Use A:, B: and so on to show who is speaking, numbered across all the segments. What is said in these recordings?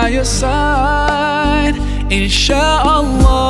A: By your side. Insha'Allah,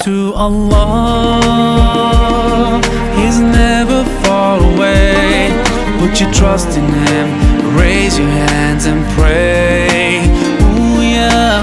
A: To Allah, He's never far away. Put your trust in Him, raise your hands and pray. Ooh, yeah,